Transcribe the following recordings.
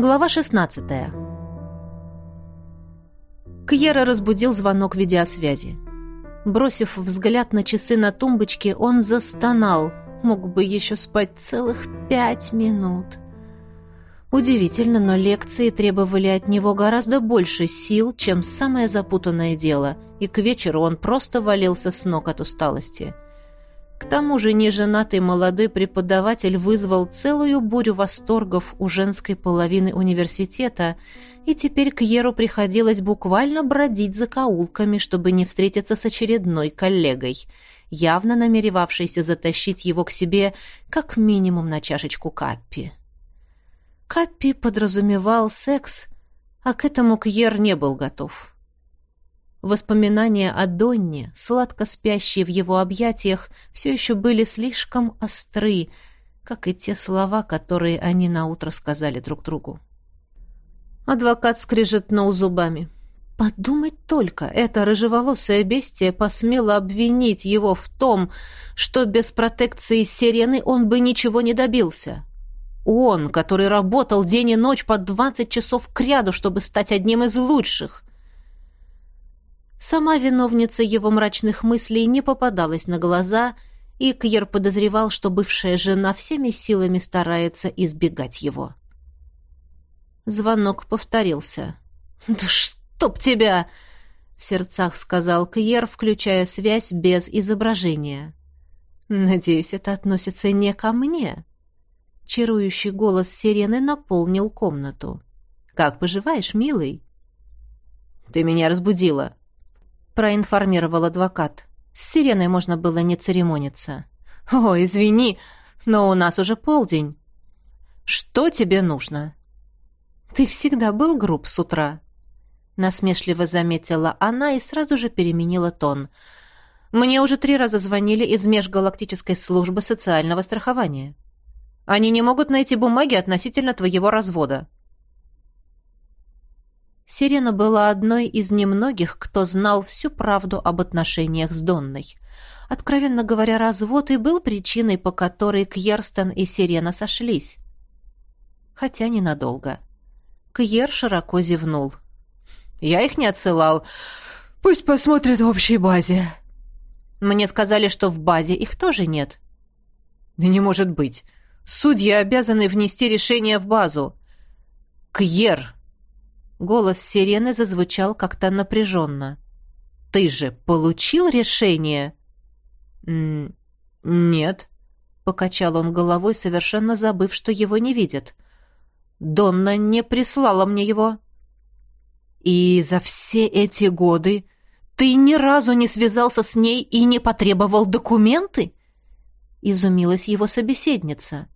Глава 16. Кьера разбудил звонок видеосвязи. Бросив взгляд на часы на тумбочке, он застонал. Мог бы еще спать целых пять минут. Удивительно, но лекции требовали от него гораздо больше сил, чем самое запутанное дело, и к вечеру он просто валился с ног от усталости. К тому же неженатый молодой преподаватель вызвал целую бурю восторгов у женской половины университета, и теперь Кьеру приходилось буквально бродить за каулками, чтобы не встретиться с очередной коллегой, явно намеревавшейся затащить его к себе как минимум на чашечку каппи. Каппи подразумевал секс, а к этому Кьер не был готов. Воспоминания о Донне, сладко спящие в его объятиях, все еще были слишком остры, как и те слова, которые они наутро сказали друг другу. Адвокат скрежетнул зубами. Подумать только, эта рыжеволосая бестия посмела обвинить его в том, что без протекции сирены он бы ничего не добился. Он, который работал день и ночь по двадцать часов кряду, чтобы стать одним из лучших. Сама виновница его мрачных мыслей не попадалась на глаза, и Кьер подозревал, что бывшая жена всеми силами старается избегать его. Звонок повторился. «Да чтоб тебя!» — в сердцах сказал Кьер, включая связь без изображения. «Надеюсь, это относится не ко мне». Чарующий голос сирены наполнил комнату. «Как поживаешь, милый?» «Ты меня разбудила», — проинформировал адвокат. С сиреной можно было не церемониться. «О, извини, но у нас уже полдень». «Что тебе нужно?» «Ты всегда был груб с утра», — насмешливо заметила она и сразу же переменила тон. «Мне уже три раза звонили из межгалактической службы социального страхования». Они не могут найти бумаги относительно твоего развода». Сирена была одной из немногих, кто знал всю правду об отношениях с Донной. Откровенно говоря, развод и был причиной, по которой Кьерстен и Сирена сошлись. Хотя ненадолго. Кьер широко зевнул. «Я их не отсылал. Пусть посмотрят в общей базе». «Мне сказали, что в базе их тоже нет». «Да не может быть. Судьи обязаны внести решение в базу. Кьер. Голос сирены зазвучал как-то напряженно. Ты же получил решение? Нет. Покачал он головой, совершенно забыв, что его не видят. Донна не прислала мне его. И за все эти годы ты ни разу не связался с ней и не потребовал документы? Изумилась его собеседница.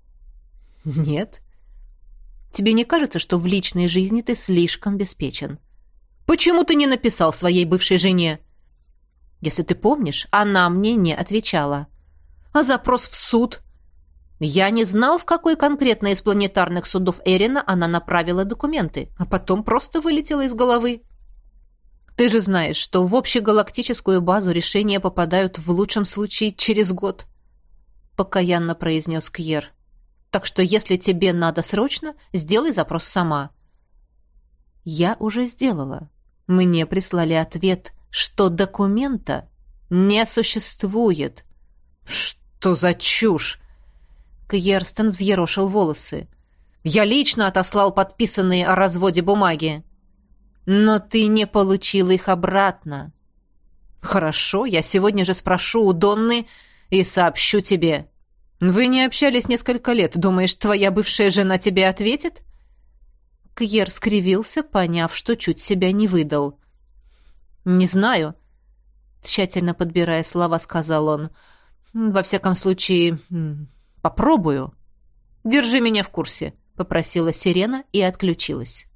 Нет. Тебе не кажется, что в личной жизни ты слишком беспечен? Почему ты не написал своей бывшей жене? Если ты помнишь, она мне не отвечала. А запрос в суд? Я не знал, в какой конкретно из планетарных судов Эрина она направила документы, а потом просто вылетела из головы. Ты же знаешь, что в общегалактическую базу решения попадают в лучшем случае через год, покаянно произнес Кьер. Так что если тебе надо срочно, сделай запрос сама. Я уже сделала. Мне прислали ответ, что документа не существует. Что за чушь? Кьерстен взъерошил волосы. Я лично отослал подписанные о разводе бумаги. Но ты не получил их обратно. Хорошо, я сегодня же спрошу у Донны и сообщу тебе. «Вы не общались несколько лет. Думаешь, твоя бывшая жена тебе ответит?» Кьер скривился, поняв, что чуть себя не выдал. «Не знаю», — тщательно подбирая слова, сказал он. «Во всяком случае, попробую». «Держи меня в курсе», — попросила Сирена и отключилась.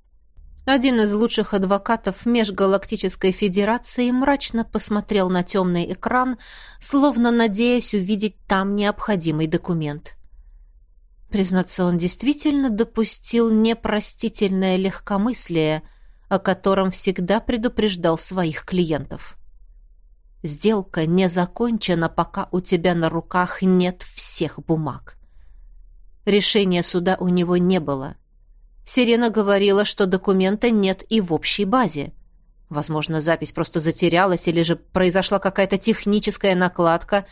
Один из лучших адвокатов Межгалактической Федерации мрачно посмотрел на темный экран, словно надеясь увидеть там необходимый документ. Признаться, он действительно допустил непростительное легкомыслие, о котором всегда предупреждал своих клиентов. Сделка не закончена, пока у тебя на руках нет всех бумаг. Решения суда у него не было — Сирена говорила, что документа нет и в общей базе. Возможно, запись просто затерялась или же произошла какая-то техническая накладка,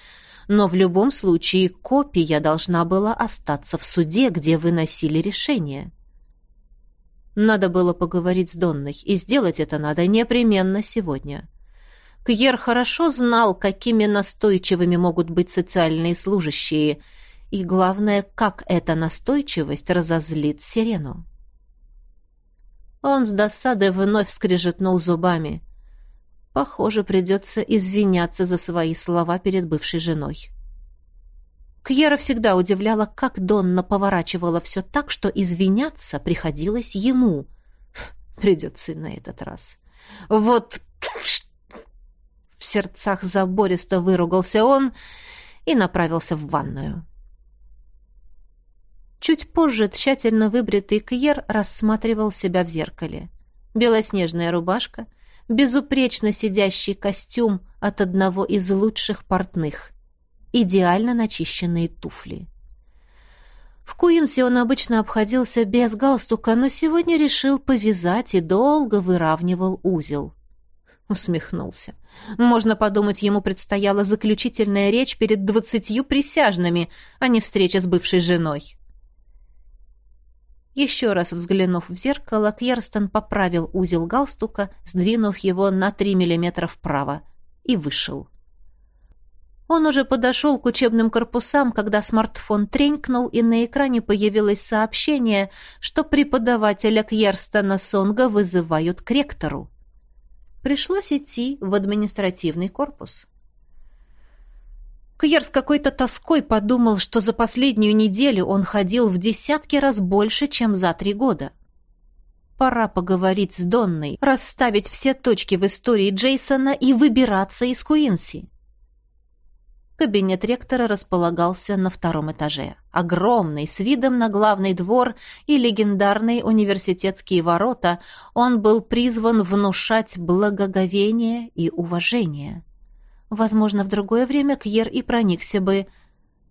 но в любом случае копия должна была остаться в суде, где выносили решение. Надо было поговорить с Донной, и сделать это надо непременно сегодня. Кьер хорошо знал, какими настойчивыми могут быть социальные служащие, и главное, как эта настойчивость разозлит Сирену. Он с досадой вновь скрежетнул зубами. Похоже, придется извиняться за свои слова перед бывшей женой. Кьера всегда удивляла, как Донна поворачивала все так, что извиняться приходилось ему. Придется и на этот раз. Вот в сердцах забористо выругался он и направился в ванную. Чуть позже тщательно выбритый Кьер рассматривал себя в зеркале. Белоснежная рубашка, безупречно сидящий костюм от одного из лучших портных, идеально начищенные туфли. В Куинсе он обычно обходился без галстука, но сегодня решил повязать и долго выравнивал узел. Усмехнулся. Можно подумать, ему предстояла заключительная речь перед двадцатью присяжными, а не встреча с бывшей женой. Еще раз взглянув в зеркало, Кьерстон поправил узел галстука, сдвинув его на три миллиметра вправо, и вышел. Он уже подошел к учебным корпусам, когда смартфон тренькнул, и на экране появилось сообщение, что преподавателя Кьерстона Сонга вызывают к ректору. Пришлось идти в административный корпус. Кьер с какой-то тоской подумал, что за последнюю неделю он ходил в десятки раз больше, чем за три года. Пора поговорить с Донной, расставить все точки в истории Джейсона и выбираться из Куинси. Кабинет ректора располагался на втором этаже. Огромный, с видом на главный двор и легендарные университетские ворота, он был призван внушать благоговение и уважение. Возможно, в другое время Кьер и проникся бы,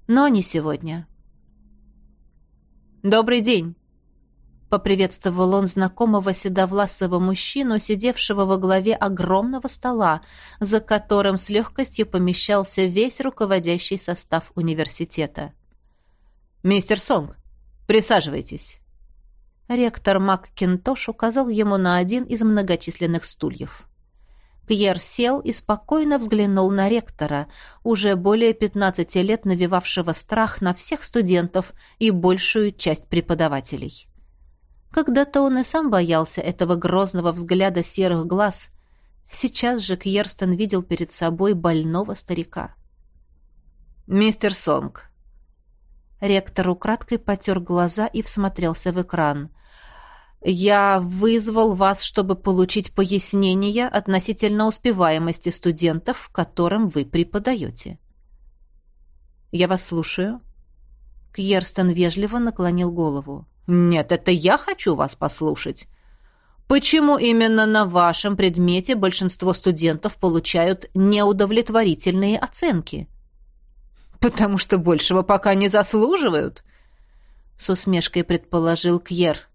но не сегодня. «Добрый день!» — поприветствовал он знакомого седовласого мужчину, сидевшего во главе огромного стола, за которым с легкостью помещался весь руководящий состав университета. «Мистер Сонг, присаживайтесь!» Ректор МакКинтош указал ему на один из многочисленных стульев. Пьер сел и спокойно взглянул на ректора, уже более 15 лет навевавшего страх на всех студентов и большую часть преподавателей. Когда-то он и сам боялся этого грозного взгляда серых глаз. Сейчас же Кьерстон видел перед собой больного старика. «Мистер Сонг». Ректор украдкой потер глаза и всмотрелся в экран – я вызвал вас, чтобы получить пояснения относительно успеваемости студентов, которым вы преподаете. Я вас слушаю. Кьерстен вежливо наклонил голову. Нет, это я хочу вас послушать. Почему именно на вашем предмете большинство студентов получают неудовлетворительные оценки? Потому что большего пока не заслуживают, с усмешкой предположил Кьер.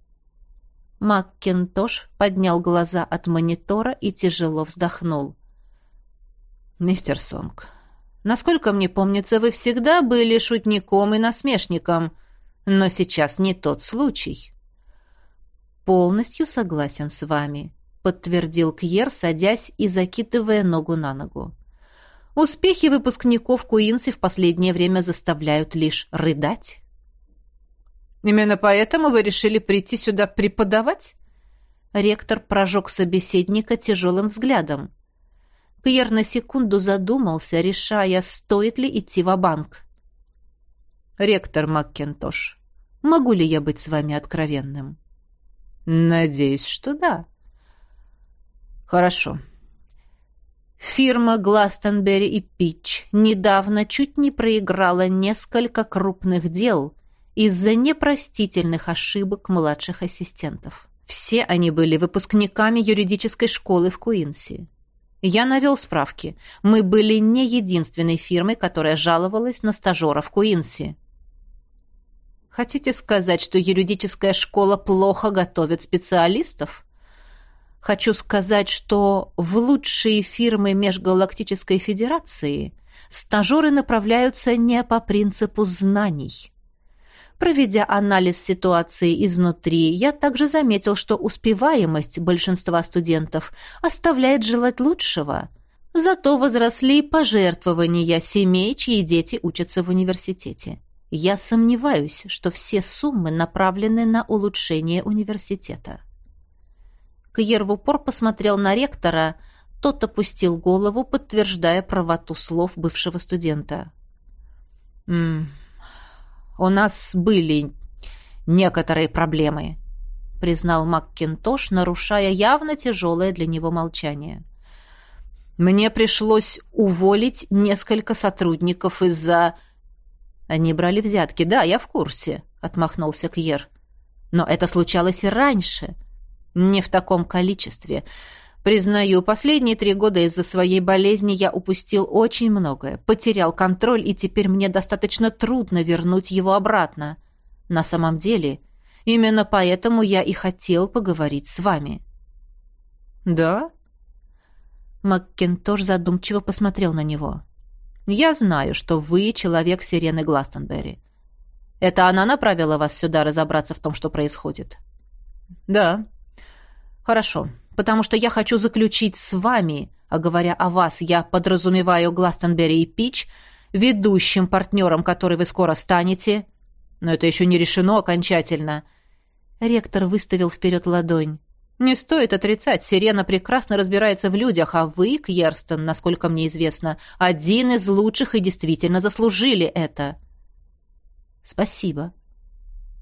Маккинтош поднял глаза от монитора и тяжело вздохнул. «Мистер Сонг, насколько мне помнится, вы всегда были шутником и насмешником, но сейчас не тот случай». «Полностью согласен с вами», — подтвердил Кьер, садясь и закидывая ногу на ногу. «Успехи выпускников Куинси в последнее время заставляют лишь рыдать». Именно поэтому вы решили прийти сюда преподавать? Ректор прожег собеседника тяжелым взглядом. Пьер на секунду задумался, решая, стоит ли идти в банк «Ректор Маккентош, могу ли я быть с вами откровенным?» «Надеюсь, что да». «Хорошо. Фирма Гластенберри и Питч недавно чуть не проиграла несколько крупных дел, из-за непростительных ошибок младших ассистентов. Все они были выпускниками юридической школы в Куинси. Я навел справки. Мы были не единственной фирмой, которая жаловалась на стажеров Куинси. Хотите сказать, что юридическая школа плохо готовит специалистов? Хочу сказать, что в лучшие фирмы Межгалактической Федерации стажеры направляются не по принципу знаний. Проведя анализ ситуации изнутри, я также заметил, что успеваемость большинства студентов оставляет желать лучшего. Зато возросли пожертвования семей, чьи дети учатся в университете. Я сомневаюсь, что все суммы направлены на улучшение университета. Кьер в упор посмотрел на ректора, тот опустил голову, подтверждая правоту слов бывшего студента. «М «У нас были некоторые проблемы», — признал Маккинтош, нарушая явно тяжелое для него молчание. «Мне пришлось уволить несколько сотрудников из-за...» «Они брали взятки, да, я в курсе», — отмахнулся Кьер. «Но это случалось и раньше. Не в таком количестве. Признаю, последние три года из-за своей болезни я упустил очень многое, потерял контроль, и теперь мне достаточно трудно вернуть его обратно. На самом деле, именно поэтому я и хотел поговорить с вами». «Да?» Маккентош задумчиво посмотрел на него. «Я знаю, что вы человек сирены Гластонберри. Это она направила вас сюда разобраться в том, что происходит?» «Да», «Хорошо, потому что я хочу заключить с вами, а говоря о вас, я подразумеваю Гластонберри и Пич, ведущим партнером, который вы скоро станете. Но это еще не решено окончательно». Ректор выставил вперед ладонь. «Не стоит отрицать, Сирена прекрасно разбирается в людях, а вы, Кьерстон, насколько мне известно, один из лучших и действительно заслужили это». «Спасибо»,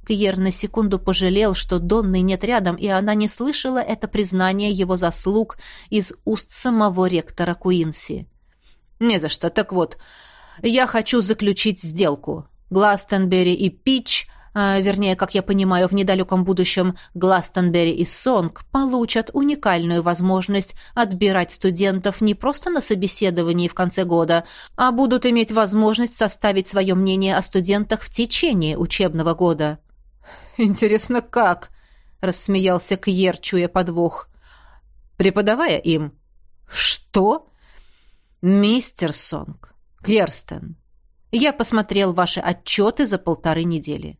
Кьер на секунду пожалел, что Донны нет рядом, и она не слышала это признание его заслуг из уст самого ректора Куинси. «Не за что. Так вот, я хочу заключить сделку. Гластенбери и Пич, а, вернее, как я понимаю, в недалеком будущем Гластенбери и Сонг получат уникальную возможность отбирать студентов не просто на собеседовании в конце года, а будут иметь возможность составить свое мнение о студентах в течение учебного года». «Интересно, как?» — рассмеялся Кьер, чуя подвох. «Преподавая им». «Что?» «Мистер Сонг, Кьерстен, я посмотрел ваши отчеты за полторы недели.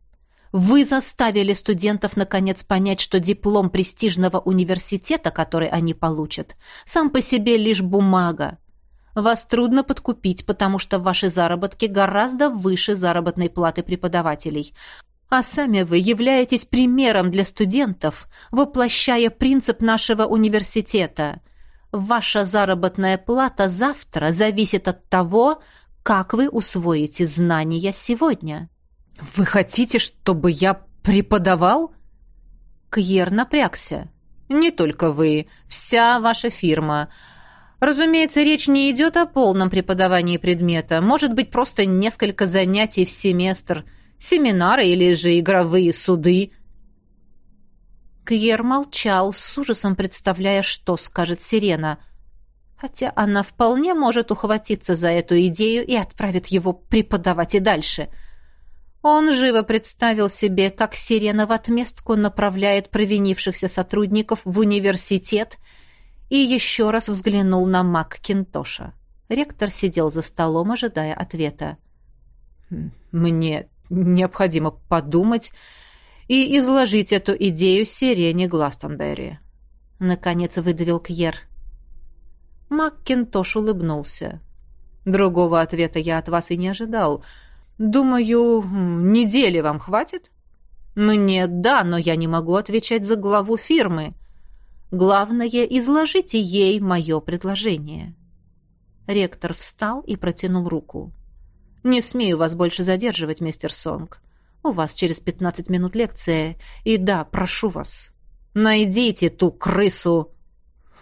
Вы заставили студентов наконец понять, что диплом престижного университета, который они получат, сам по себе лишь бумага. Вас трудно подкупить, потому что ваши заработки гораздо выше заработной платы преподавателей. А сами вы являетесь примером для студентов, воплощая принцип нашего университета. Ваша заработная плата завтра зависит от того, как вы усвоите знания сегодня. Вы хотите, чтобы я преподавал? Кьер напрягся. Не только вы, вся ваша фирма. Разумеется, речь не идет о полном преподавании предмета. Может быть, просто несколько занятий в семестр – Семинары или же игровые суды?» Кьер молчал, с ужасом представляя, что скажет Сирена. Хотя она вполне может ухватиться за эту идею и отправит его преподавать и дальше. Он живо представил себе, как Сирена в отместку направляет провинившихся сотрудников в университет и еще раз взглянул на Мак Кинтоша. Ректор сидел за столом, ожидая ответа. «Мне Необходимо подумать и изложить эту идею Сирене Гластонберри. Наконец выдавил Кьер. Маккинтош улыбнулся. Другого ответа я от вас и не ожидал. Думаю, недели вам хватит? Мне да, но я не могу отвечать за главу фирмы. Главное, изложите ей мое предложение. Ректор встал и протянул руку. «Не смею вас больше задерживать, мистер Сонг. У вас через пятнадцать минут лекция. И да, прошу вас, найдите ту крысу».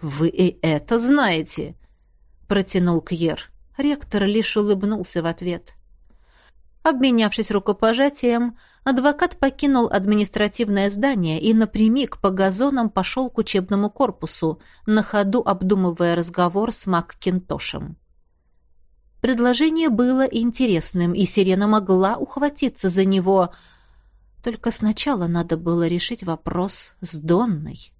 «Вы и это знаете», — протянул Кьер. Ректор лишь улыбнулся в ответ. Обменявшись рукопожатием, адвокат покинул административное здание и напрямик по газонам пошел к учебному корпусу, на ходу обдумывая разговор с Маккинтошем. Предложение было интересным, и Сирена могла ухватиться за него. Только сначала надо было решить вопрос с Донной.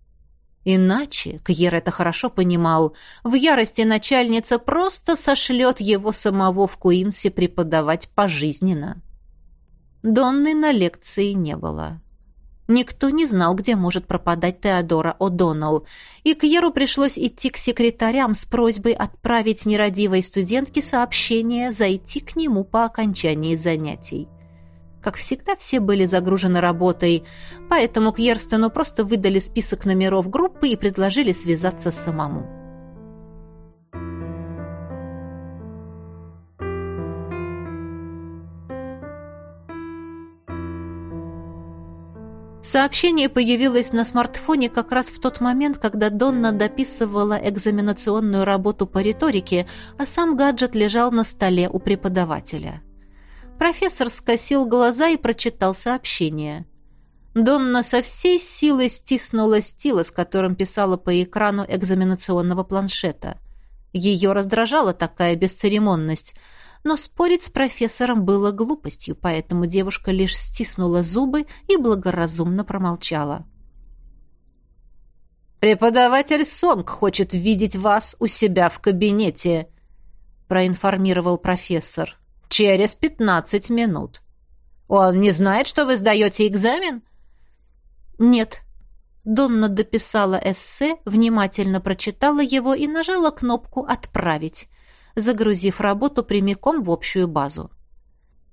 Иначе, Кьер это хорошо понимал, в ярости начальница просто сошлет его самого в Куинсе преподавать пожизненно. Донны на лекции не было. Никто не знал, где может пропадать Теодора О'Доннелл, и Кьеру пришлось идти к секретарям с просьбой отправить нерадивой студентке сообщение зайти к нему по окончании занятий. Как всегда, все были загружены работой, поэтому Кьерстену просто выдали список номеров группы и предложили связаться самому. Сообщение появилось на смартфоне как раз в тот момент, когда Донна дописывала экзаменационную работу по риторике, а сам гаджет лежал на столе у преподавателя. Профессор скосил глаза и прочитал сообщение. Донна со всей силой стиснула стила, с которым писала по экрану экзаменационного планшета. Ее раздражала такая бесцеремонность, но спорить с профессором было глупостью, поэтому девушка лишь стиснула зубы и благоразумно промолчала. «Преподаватель Сонг хочет видеть вас у себя в кабинете», проинформировал профессор. Через пятнадцать минут. Он не знает, что вы сдаете экзамен? Нет. Донна дописала эссе, внимательно прочитала его и нажала кнопку «Отправить», загрузив работу прямиком в общую базу.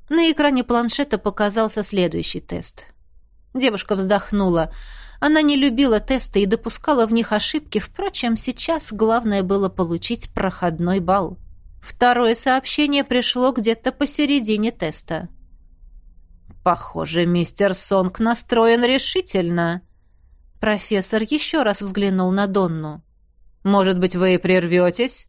На экране планшета показался следующий тест. Девушка вздохнула. Она не любила тесты и допускала в них ошибки, впрочем, сейчас главное было получить проходной балл. Второе сообщение пришло где-то посередине теста. «Похоже, мистер Сонг настроен решительно». Профессор еще раз взглянул на Донну. «Может быть, вы и прерветесь?»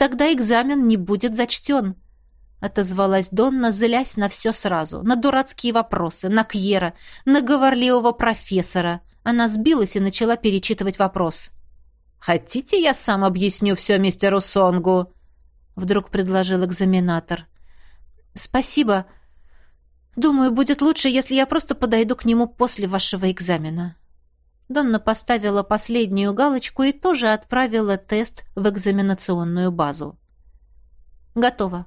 «Тогда экзамен не будет зачтен», — отозвалась Донна, злясь на все сразу. На дурацкие вопросы, на Кьера, на говорливого профессора. Она сбилась и начала перечитывать вопрос. «Хотите, я сам объясню все мистеру Сонгу?» Вдруг предложил экзаменатор. «Спасибо. Думаю, будет лучше, если я просто подойду к нему после вашего экзамена». Донна поставила последнюю галочку и тоже отправила тест в экзаменационную базу. «Готово.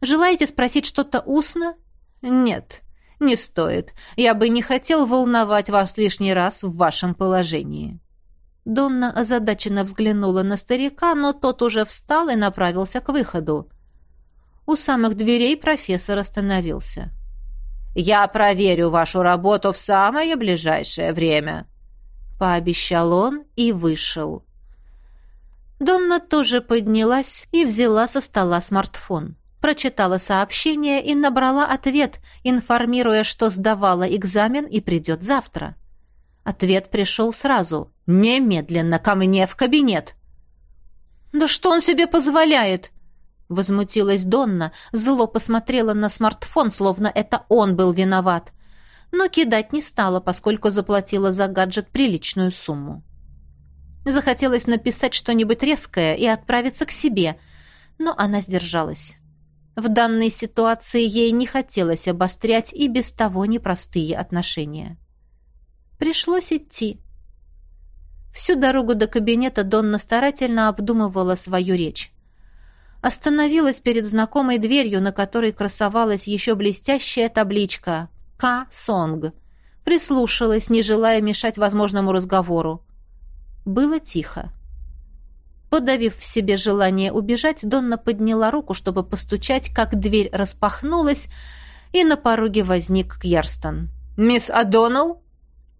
Желаете спросить что-то устно?» «Нет, не стоит. Я бы не хотел волновать вас лишний раз в вашем положении». Донна озадаченно взглянула на старика, но тот уже встал и направился к выходу. У самых дверей профессор остановился. «Я проверю вашу работу в самое ближайшее время», — пообещал он и вышел. Донна тоже поднялась и взяла со стола смартфон. Прочитала сообщение и набрала ответ, информируя, что сдавала экзамен и придет завтра. Ответ пришел сразу. «Немедленно ко мне в кабинет!» «Да что он себе позволяет?» Возмутилась Донна, зло посмотрела на смартфон, словно это он был виноват. Но кидать не стала, поскольку заплатила за гаджет приличную сумму. Захотелось написать что-нибудь резкое и отправиться к себе, но она сдержалась. В данной ситуации ей не хотелось обострять и без того непростые отношения. Пришлось идти. Всю дорогу до кабинета Донна старательно обдумывала свою речь. Остановилась перед знакомой дверью, на которой красовалась еще блестящая табличка «К. Сонг». Прислушалась, не желая мешать возможному разговору. Было тихо. Подавив в себе желание убежать, Донна подняла руку, чтобы постучать, как дверь распахнулась, и на пороге возник Кьярстон. «Мисс Адоналл?»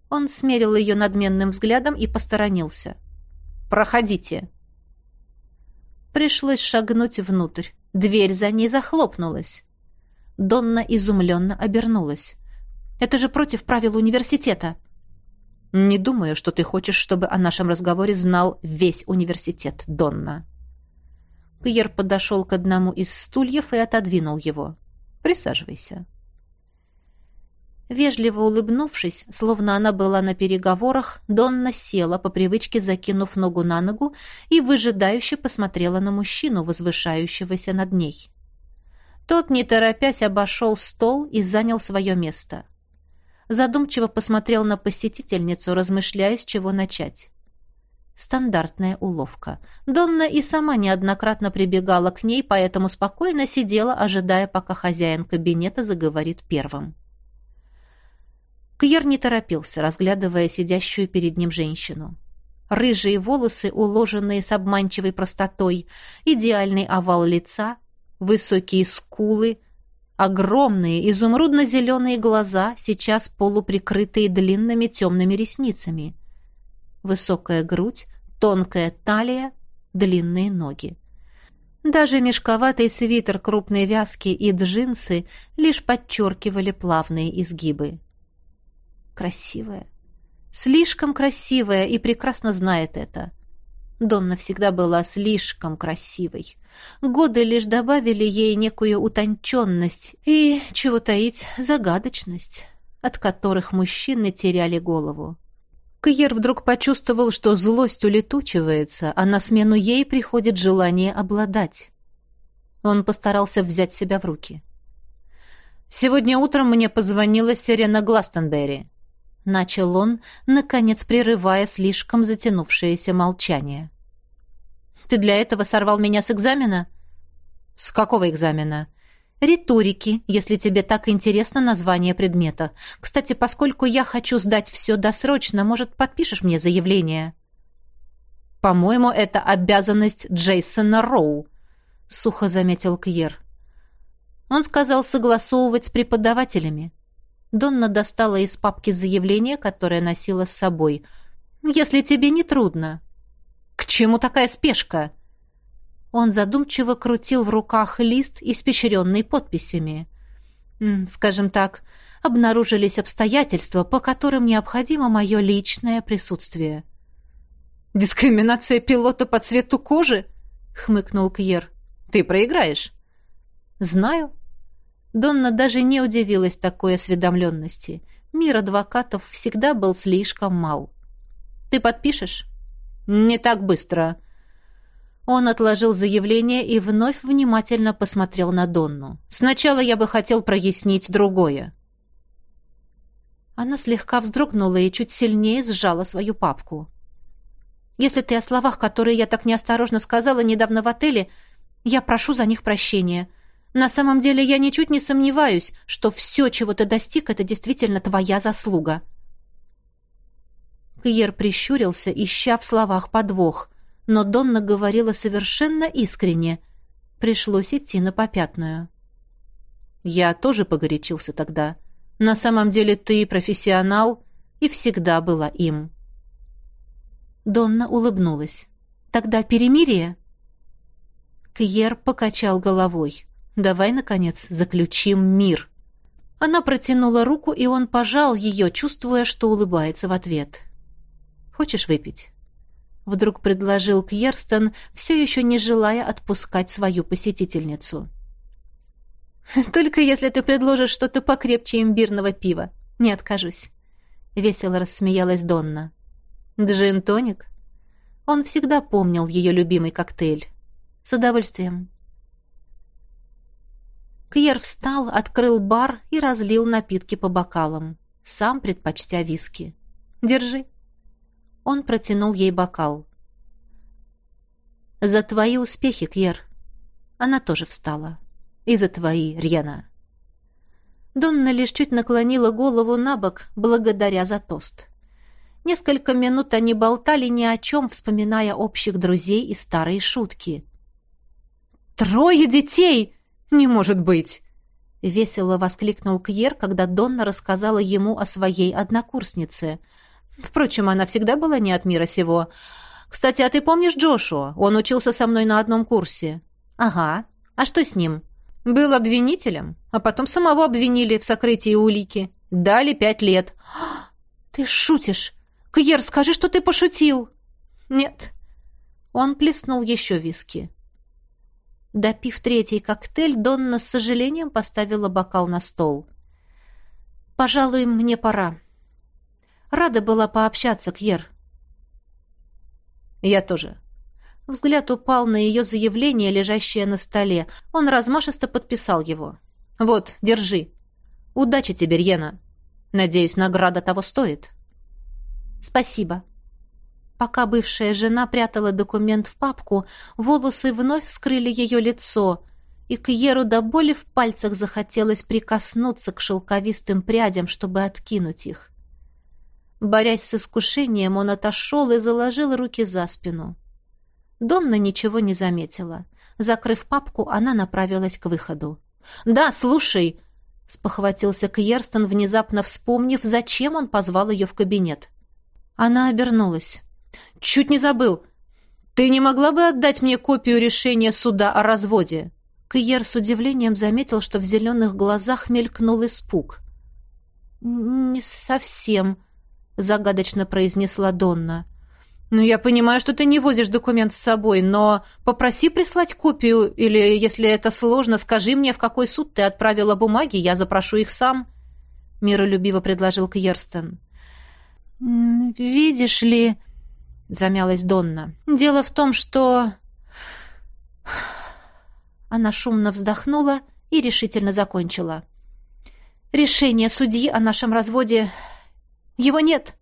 Он смерил ее надменным взглядом и посторонился. «Проходите». Пришлось шагнуть внутрь. Дверь за ней захлопнулась. Донна изумленно обернулась. «Это же против правил университета!» «Не думаю, что ты хочешь, чтобы о нашем разговоре знал весь университет, Донна». Пьер подошел к одному из стульев и отодвинул его. «Присаживайся». Вежливо улыбнувшись, словно она была на переговорах, Донна села, по привычке закинув ногу на ногу, и выжидающе посмотрела на мужчину, возвышающегося над ней. Тот, не торопясь, обошел стол и занял свое место. Задумчиво посмотрел на посетительницу, размышляя, с чего начать. Стандартная уловка. Донна и сама неоднократно прибегала к ней, поэтому спокойно сидела, ожидая, пока хозяин кабинета заговорит первым. Кьер не торопился, разглядывая сидящую перед ним женщину. Рыжие волосы, уложенные с обманчивой простотой, идеальный овал лица, высокие скулы, огромные изумрудно-зеленые глаза, сейчас полуприкрытые длинными темными ресницами — Высокая грудь, тонкая талия, длинные ноги. Даже мешковатый свитер крупной вязки и джинсы лишь подчеркивали плавные изгибы. Красивая. Слишком красивая и прекрасно знает это. Донна всегда была слишком красивой. Годы лишь добавили ей некую утонченность и, чего таить, загадочность, от которых мужчины теряли голову. Кьер вдруг почувствовал, что злость улетучивается, а на смену ей приходит желание обладать. Он постарался взять себя в руки. «Сегодня утром мне позвонила Сирена Гластенберри», — начал он, наконец прерывая слишком затянувшееся молчание. «Ты для этого сорвал меня с экзамена?» «С какого экзамена?» риторики, если тебе так интересно название предмета. Кстати, поскольку я хочу сдать все досрочно, может, подпишешь мне заявление?» «По-моему, это обязанность Джейсона Роу», — сухо заметил Кьер. Он сказал согласовывать с преподавателями. Донна достала из папки заявление, которое носила с собой. «Если тебе не трудно». «К чему такая спешка?» Он задумчиво крутил в руках лист, испещренный подписями. «Скажем так, обнаружились обстоятельства, по которым необходимо мое личное присутствие». «Дискриминация пилота по цвету кожи?» — хмыкнул Кьер. «Ты проиграешь». «Знаю». Донна даже не удивилась такой осведомленности. Мир адвокатов всегда был слишком мал. «Ты подпишешь?» «Не так быстро», он отложил заявление и вновь внимательно посмотрел на Донну. «Сначала я бы хотел прояснить другое». Она слегка вздрогнула и чуть сильнее сжала свою папку. «Если ты о словах, которые я так неосторожно сказала недавно в отеле, я прошу за них прощения. На самом деле я ничуть не сомневаюсь, что все, чего ты достиг, это действительно твоя заслуга». Кьер прищурился, ища в словах подвох – но Донна говорила совершенно искренне. Пришлось идти на попятную. Я тоже погорячился тогда. На самом деле ты профессионал и всегда была им. Донна улыбнулась. Тогда перемирие? Кьер покачал головой. Давай, наконец, заключим мир. Она протянула руку, и он пожал ее, чувствуя, что улыбается в ответ. Хочешь выпить? вдруг предложил Кьерстон, все еще не желая отпускать свою посетительницу. «Только если ты предложишь что-то покрепче имбирного пива. Не откажусь», — весело рассмеялась Донна. «Джин-тоник?» Он всегда помнил ее любимый коктейль. «С удовольствием». Кьер встал, открыл бар и разлил напитки по бокалам, сам предпочтя виски. «Держи». Он протянул ей бокал. «За твои успехи, Кьер!» Она тоже встала. «И за твои, Рьяна!» Донна лишь чуть наклонила голову на бок, благодаря за тост. Несколько минут они болтали ни о чем, вспоминая общих друзей и старые шутки. «Трое детей! Не может быть!» — весело воскликнул Кьер, когда Донна рассказала ему о своей однокурснице — Впрочем, она всегда была не от мира сего. Кстати, а ты помнишь Джошуа? Он учился со мной на одном курсе. Ага. А что с ним? Был обвинителем, а потом самого обвинили в сокрытии улики. Дали пять лет. Ты шутишь? Кьер, скажи, что ты пошутил. Нет. Он плеснул еще виски. Допив третий коктейль, Донна с сожалением поставила бокал на стол. «Пожалуй, мне пора. Рада была пообщаться, Кьер. Я тоже. Взгляд упал на ее заявление, лежащее на столе. Он размашисто подписал его. Вот, держи. Удачи тебе, Рьена. Надеюсь, награда того стоит. Спасибо. Пока бывшая жена прятала документ в папку, волосы вновь вскрыли ее лицо, и Кьеру до боли в пальцах захотелось прикоснуться к шелковистым прядям, чтобы откинуть их. Борясь с искушением, он отошел и заложил руки за спину. Донна ничего не заметила. Закрыв папку, она направилась к выходу. «Да, слушай!» — спохватился Кьерстон, внезапно вспомнив, зачем он позвал ее в кабинет. Она обернулась. «Чуть не забыл. Ты не могла бы отдать мне копию решения суда о разводе?» Кьер с удивлением заметил, что в зеленых глазах мелькнул испуг. «Не совсем», — загадочно произнесла Донна. «Ну, я понимаю, что ты не возишь документ с собой, но попроси прислать копию, или, если это сложно, скажи мне, в какой суд ты отправила бумаги, я запрошу их сам», — миролюбиво предложил Кьерстен. «Видишь ли...» — замялась Донна. «Дело в том, что...» Она шумно вздохнула и решительно закончила. «Решение судьи о нашем разводе... Его нет».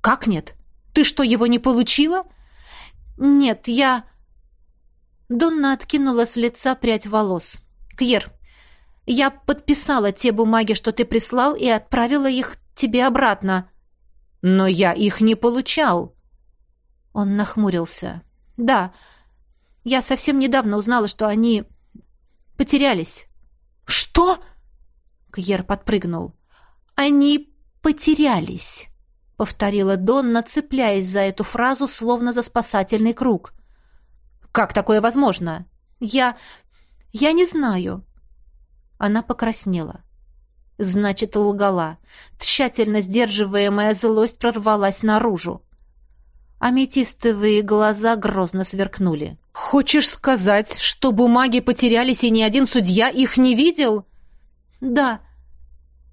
«Как нет? Ты что, его не получила?» «Нет, я...» Донна откинула с лица прядь волос. «Кьер, я подписала те бумаги, что ты прислал, и отправила их тебе обратно». «Но я их не получал». Он нахмурился. «Да, я совсем недавно узнала, что они потерялись». «Что?» Кьер подпрыгнул. «Они потерялись», — повторила Донна, цепляясь за эту фразу, словно за спасательный круг. «Как такое возможно?» «Я... я не знаю». Она покраснела. Значит, лгала. Тщательно сдерживаемая злость прорвалась наружу. Аметистовые глаза грозно сверкнули. «Хочешь сказать, что бумаги потерялись, и ни один судья их не видел?» «Да».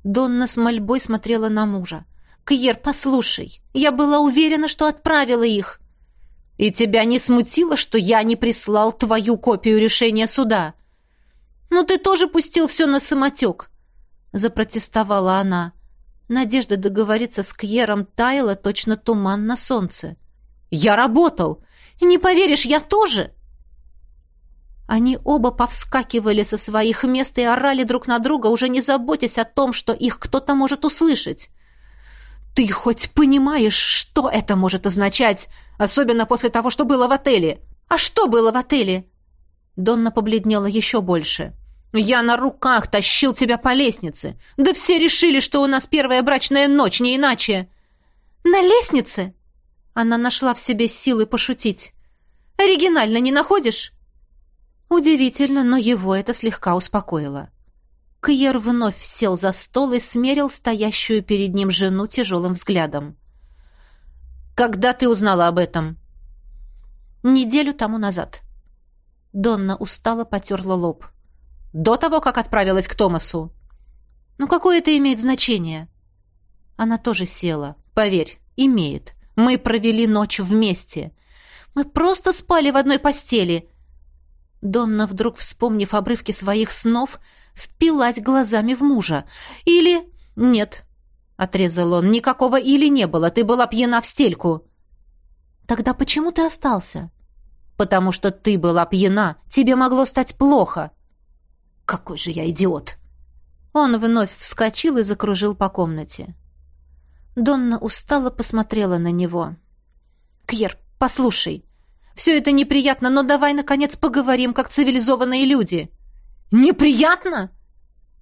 Донна с мольбой смотрела на мужа. «Кьер, послушай, я была уверена, что отправила их». «И тебя не смутило, что я не прислал твою копию решения суда?» «Ну ты тоже пустил все на самотек», — запротестовала она. Надежда договориться с Кьером таяла точно туман на солнце. «Я работал! Не поверишь, я тоже!» Они оба повскакивали со своих мест и орали друг на друга, уже не заботясь о том, что их кто-то может услышать. «Ты хоть понимаешь, что это может означать, особенно после того, что было в отеле?» «А что было в отеле?» Донна побледнела еще больше. «Я на руках тащил тебя по лестнице. Да все решили, что у нас первая брачная ночь, не иначе». «На лестнице?» Она нашла в себе силы пошутить. «Оригинально не находишь?» Удивительно, но его это слегка успокоило. Кьер вновь сел за стол и смерил стоящую перед ним жену тяжелым взглядом. «Когда ты узнала об этом?» «Неделю тому назад». Донна устало потерла лоб. «До того, как отправилась к Томасу?» «Ну, какое это имеет значение?» Она тоже села. «Поверь, имеет. Мы провели ночь вместе. Мы просто спали в одной постели. Донна, вдруг вспомнив обрывки своих снов, впилась глазами в мужа. Или... Нет, отрезал он, никакого или не было, ты была пьяна в стельку. Тогда почему ты остался? Потому что ты была пьяна, тебе могло стать плохо. Какой же я идиот! Он вновь вскочил и закружил по комнате. Донна устало посмотрела на него. «Кьер, послушай, все это неприятно, но давай, наконец, поговорим, как цивилизованные люди». «Неприятно?»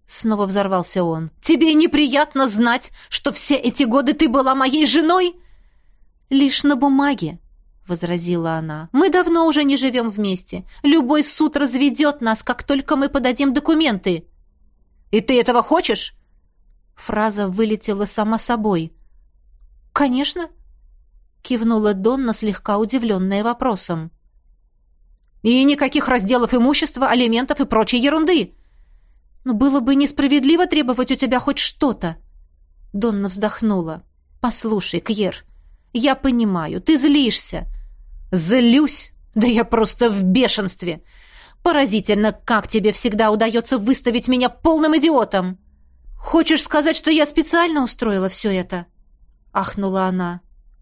Снова взорвался он. «Тебе неприятно знать, что все эти годы ты была моей женой?» «Лишь на бумаге», — возразила она. «Мы давно уже не живем вместе. Любой суд разведет нас, как только мы подадим документы». «И ты этого хочешь?» Фраза вылетела сама собой. «Конечно», — кивнула Донна, слегка удивленная вопросом. «И никаких разделов имущества, алиментов и прочей ерунды!» «Но было бы несправедливо требовать у тебя хоть что-то!» Донна вздохнула. «Послушай, Кьер, я понимаю, ты злишься». «Злюсь? Да я просто в бешенстве! Поразительно, как тебе всегда удается выставить меня полным идиотом!» «Хочешь сказать, что я специально устроила все это?» — ахнула она.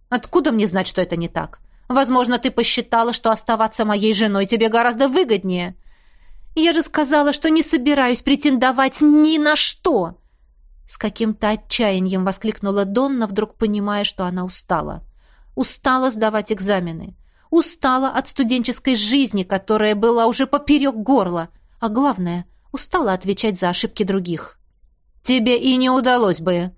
«Откуда мне знать, что это не так? Возможно, ты посчитала, что оставаться моей женой тебе гораздо выгоднее. Я же сказала, что не собираюсь претендовать ни на что!» С каким-то отчаянием воскликнула Донна, вдруг понимая, что она устала. Устала сдавать экзамены. Устала от студенческой жизни, которая была уже поперек горла. А главное, устала отвечать за ошибки других. «Тебе и не удалось бы!»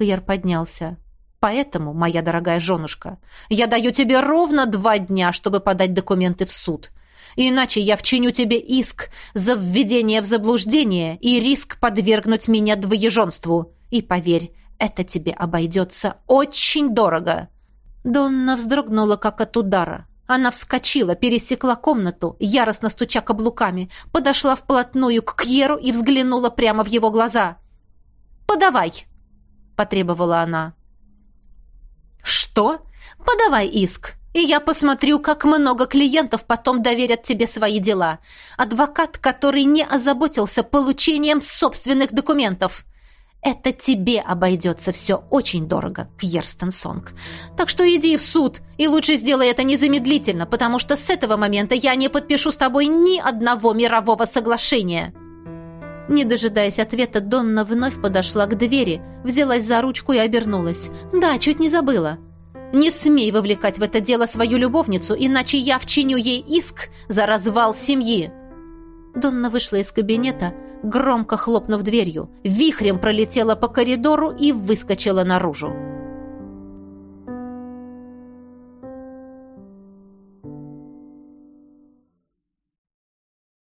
Кьер поднялся. «Поэтому, моя дорогая женушка, я даю тебе ровно два дня, чтобы подать документы в суд. Иначе я вчиню тебе иск за введение в заблуждение и риск подвергнуть меня двоеженству. И поверь, это тебе обойдется очень дорого». Донна вздрогнула, как от удара. Она вскочила, пересекла комнату, яростно стуча каблуками, подошла вплотную к Кьеру и взглянула прямо в его глаза. «Подавай!» — потребовала она. «Что? Подавай иск, и я посмотрю, как много клиентов потом доверят тебе свои дела. Адвокат, который не озаботился получением собственных документов. Это тебе обойдется все очень дорого, Кьерстен Сонг. Так что иди в суд, и лучше сделай это незамедлительно, потому что с этого момента я не подпишу с тобой ни одного мирового соглашения». Не дожидаясь ответа, Донна вновь подошла к двери, взялась за ручку и обернулась. «Да, чуть не забыла. Не смей вовлекать в это дело свою любовницу, иначе я вчиню ей иск за развал семьи». Донна вышла из кабинета, громко хлопнув дверью, вихрем пролетела по коридору и выскочила наружу.